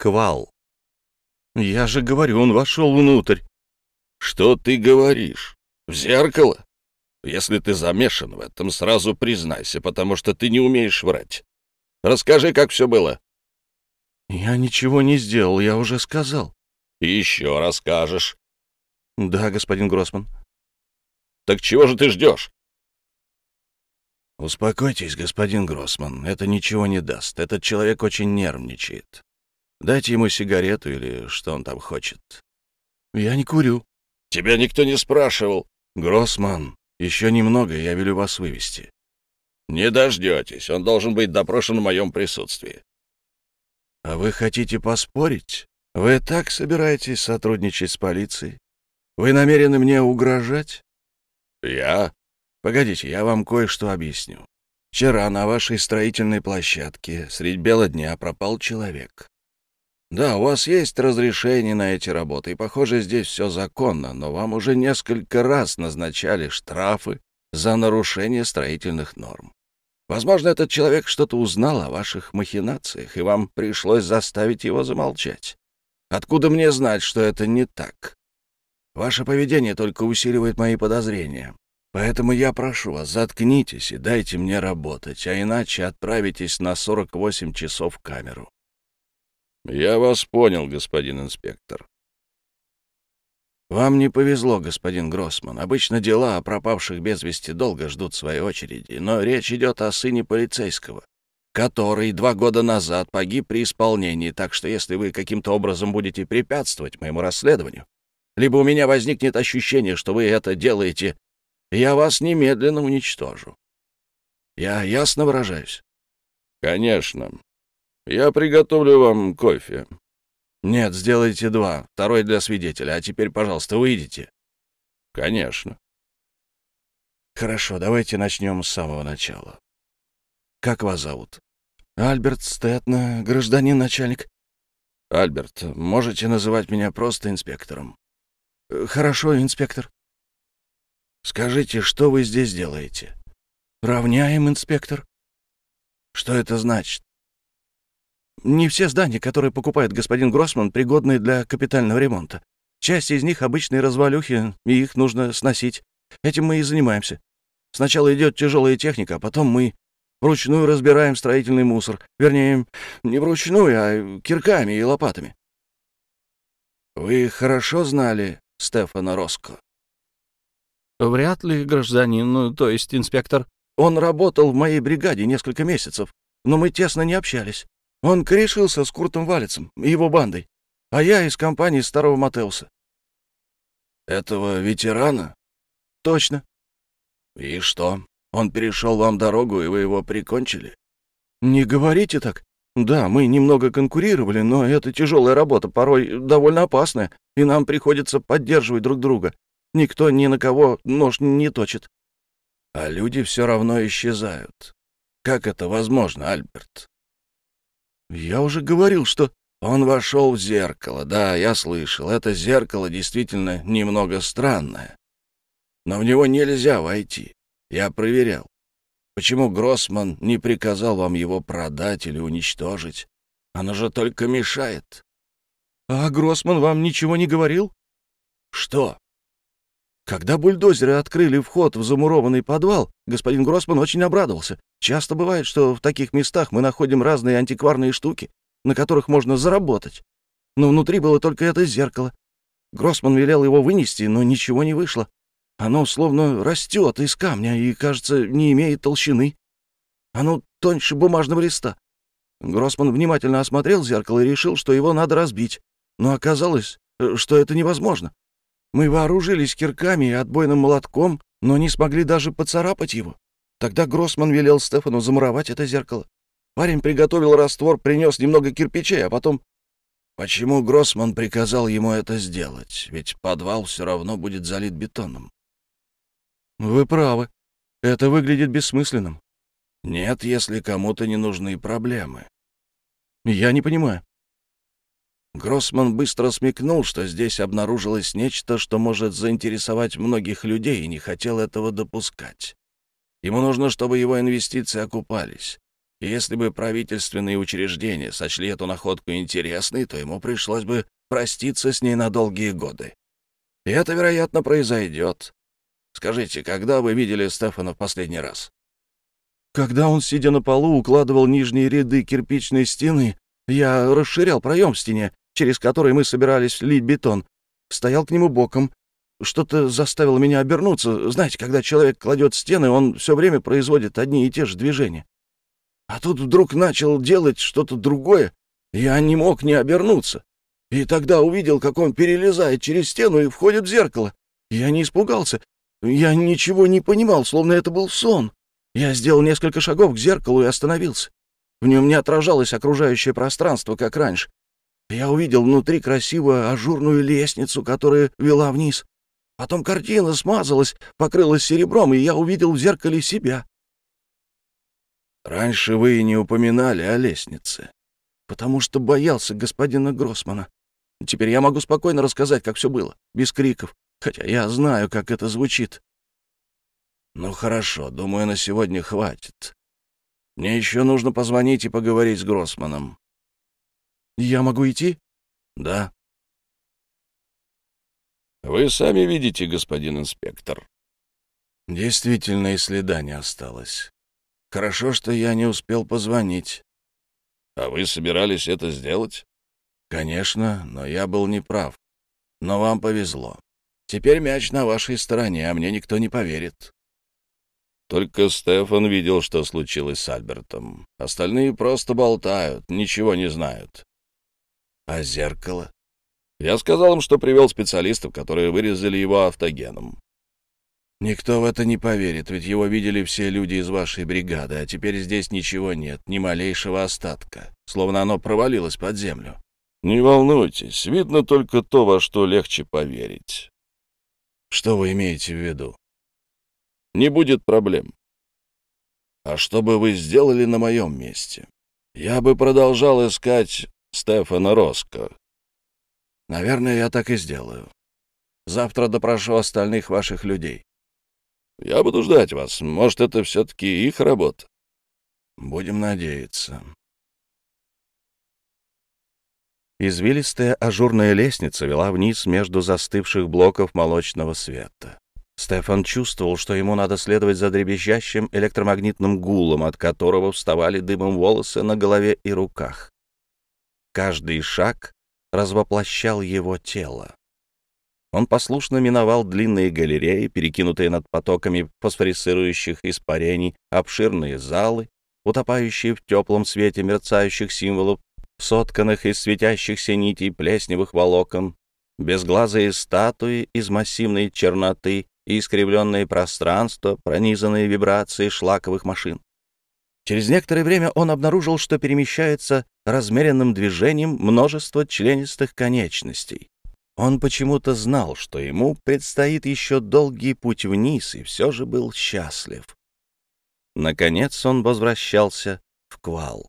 Квал. «Я же говорю, он вошел внутрь». «Что ты говоришь? В зеркало? Если ты замешан в этом, сразу признайся, потому что ты не умеешь врать. Расскажи, как все было». «Я ничего не сделал, я уже сказал». «И еще расскажешь». «Да, господин Гроссман». «Так чего же ты ждешь?» «Успокойтесь, господин Гроссман, это ничего не даст. Этот человек очень нервничает. Дайте ему сигарету или что он там хочет». «Я не курю». «Тебя никто не спрашивал». «Гроссман, еще немного, я велю вас вывести». «Не дождетесь, он должен быть допрошен в моем присутствии». «А вы хотите поспорить? Вы так собираетесь сотрудничать с полицией? Вы намерены мне угрожать?» «Я? Погодите, я вам кое-что объясню. Вчера на вашей строительной площадке средь бела дня пропал человек. Да, у вас есть разрешение на эти работы, и, похоже, здесь все законно, но вам уже несколько раз назначали штрафы за нарушение строительных норм. Возможно, этот человек что-то узнал о ваших махинациях, и вам пришлось заставить его замолчать. Откуда мне знать, что это не так? Ваше поведение только усиливает мои подозрения. Поэтому я прошу вас, заткнитесь и дайте мне работать, а иначе отправитесь на 48 часов в камеру. Я вас понял, господин инспектор. Вам не повезло, господин Гроссман. Обычно дела о пропавших без вести долго ждут своей очереди, но речь идет о сыне полицейского, который два года назад погиб при исполнении, так что если вы каким-то образом будете препятствовать моему расследованию, либо у меня возникнет ощущение, что вы это делаете я вас немедленно уничтожу. Я ясно выражаюсь? — Конечно. Я приготовлю вам кофе. — Нет, сделайте два, второй для свидетеля. А теперь, пожалуйста, выйдите. — Конечно. — Хорошо, давайте начнем с самого начала. Как вас зовут? — Альберт Стэтна, гражданин начальник. — Альберт, можете называть меня просто инспектором. — Хорошо, инспектор. Скажите, что вы здесь делаете? Равняем, инспектор. Что это значит? Не все здания, которые покупает господин Гроссман, пригодны для капитального ремонта. Часть из них обычные развалюхи, и их нужно сносить. Этим мы и занимаемся. Сначала идет тяжелая техника, а потом мы вручную разбираем строительный мусор. Вернее, не вручную, а кирками и лопатами. Вы хорошо знали Стефана Роско? «Вряд ли, гражданин, ну, то есть инспектор». «Он работал в моей бригаде несколько месяцев, но мы тесно не общались. Он корешился с Куртом Валицем и его бандой, а я из компании старого Матеуса». «Этого ветерана?» «Точно». «И что, он перешел вам дорогу, и вы его прикончили?» «Не говорите так. Да, мы немного конкурировали, но это тяжелая работа, порой довольно опасная, и нам приходится поддерживать друг друга. Никто ни на кого нож не точит. А люди все равно исчезают. Как это возможно, Альберт? Я уже говорил, что он вошел в зеркало. Да, я слышал. Это зеркало действительно немного странное. Но в него нельзя войти. Я проверял. Почему Гроссман не приказал вам его продать или уничтожить? Оно же только мешает. А Гроссман вам ничего не говорил? Что? Когда бульдозеры открыли вход в замурованный подвал, господин Гроссман очень обрадовался. Часто бывает, что в таких местах мы находим разные антикварные штуки, на которых можно заработать. Но внутри было только это зеркало. Гроссман велел его вынести, но ничего не вышло. Оно словно растет из камня и, кажется, не имеет толщины. Оно тоньше бумажного листа. Гроссман внимательно осмотрел зеркало и решил, что его надо разбить. Но оказалось, э, что это невозможно. Мы вооружились кирками и отбойным молотком, но не смогли даже поцарапать его. Тогда Гроссман велел Стефану замуровать это зеркало. Парень приготовил раствор, принес немного кирпичей, а потом... Почему Гроссман приказал ему это сделать? Ведь подвал все равно будет залит бетоном. Вы правы. Это выглядит бессмысленным. Нет, если кому-то не нужны проблемы. Я не понимаю. Гроссман быстро смекнул, что здесь обнаружилось нечто, что может заинтересовать многих людей, и не хотел этого допускать. Ему нужно, чтобы его инвестиции окупались. И если бы правительственные учреждения сочли эту находку интересной, то ему пришлось бы проститься с ней на долгие годы. И это, вероятно, произойдет. Скажите, когда вы видели Стефана в последний раз? Когда он, сидя на полу, укладывал нижние ряды кирпичной стены, я расширял проем в стене, через который мы собирались лить бетон, стоял к нему боком. Что-то заставило меня обернуться. Знаете, когда человек кладет стены, он все время производит одни и те же движения. А тут вдруг начал делать что-то другое. Я не мог не обернуться. И тогда увидел, как он перелезает через стену и входит в зеркало. Я не испугался. Я ничего не понимал, словно это был сон. Я сделал несколько шагов к зеркалу и остановился. В нем не отражалось окружающее пространство, как раньше. Я увидел внутри красивую ажурную лестницу, которая вела вниз. Потом картина смазалась, покрылась серебром, и я увидел в зеркале себя. Раньше вы не упоминали о лестнице, потому что боялся господина Гроссмана. Теперь я могу спокойно рассказать, как все было, без криков, хотя я знаю, как это звучит. Ну хорошо, думаю, на сегодня хватит. Мне еще нужно позвонить и поговорить с Гроссманом. Я могу идти? Да. Вы сами видите, господин инспектор. Действительно, и следа не осталось. Хорошо, что я не успел позвонить. А вы собирались это сделать? Конечно, но я был неправ. Но вам повезло. Теперь мяч на вашей стороне, а мне никто не поверит. Только Стефан видел, что случилось с Альбертом. Остальные просто болтают, ничего не знают. А зеркало? Я сказал им, что привел специалистов, которые вырезали его автогеном. Никто в это не поверит, ведь его видели все люди из вашей бригады, а теперь здесь ничего нет, ни малейшего остатка, словно оно провалилось под землю. Не волнуйтесь, видно только то, во что легче поверить. Что вы имеете в виду? Не будет проблем. А что бы вы сделали на моем месте? Я бы продолжал искать Стефана Роско. Наверное, я так и сделаю. Завтра допрошу остальных ваших людей. Я буду ждать вас. Может, это все-таки их работа? Будем надеяться. Извилистая ажурная лестница вела вниз между застывших блоков молочного света. Стефан чувствовал, что ему надо следовать за дребезжащим электромагнитным гулом, от которого вставали дымом волосы на голове и руках. Каждый шаг развоплощал его тело. Он послушно миновал длинные галереи, перекинутые над потоками фосфорицирующих испарений, обширные залы, утопающие в теплом свете мерцающих символов, сотканных из светящихся нитей плесневых волокон, безглазые статуи из массивной черноты и искривленные пространства, пронизанные вибрацией шлаковых машин. Через некоторое время он обнаружил, что перемещается размеренным движением множество членистых конечностей. Он почему-то знал, что ему предстоит еще долгий путь вниз, и все же был счастлив. Наконец он возвращался в Квал.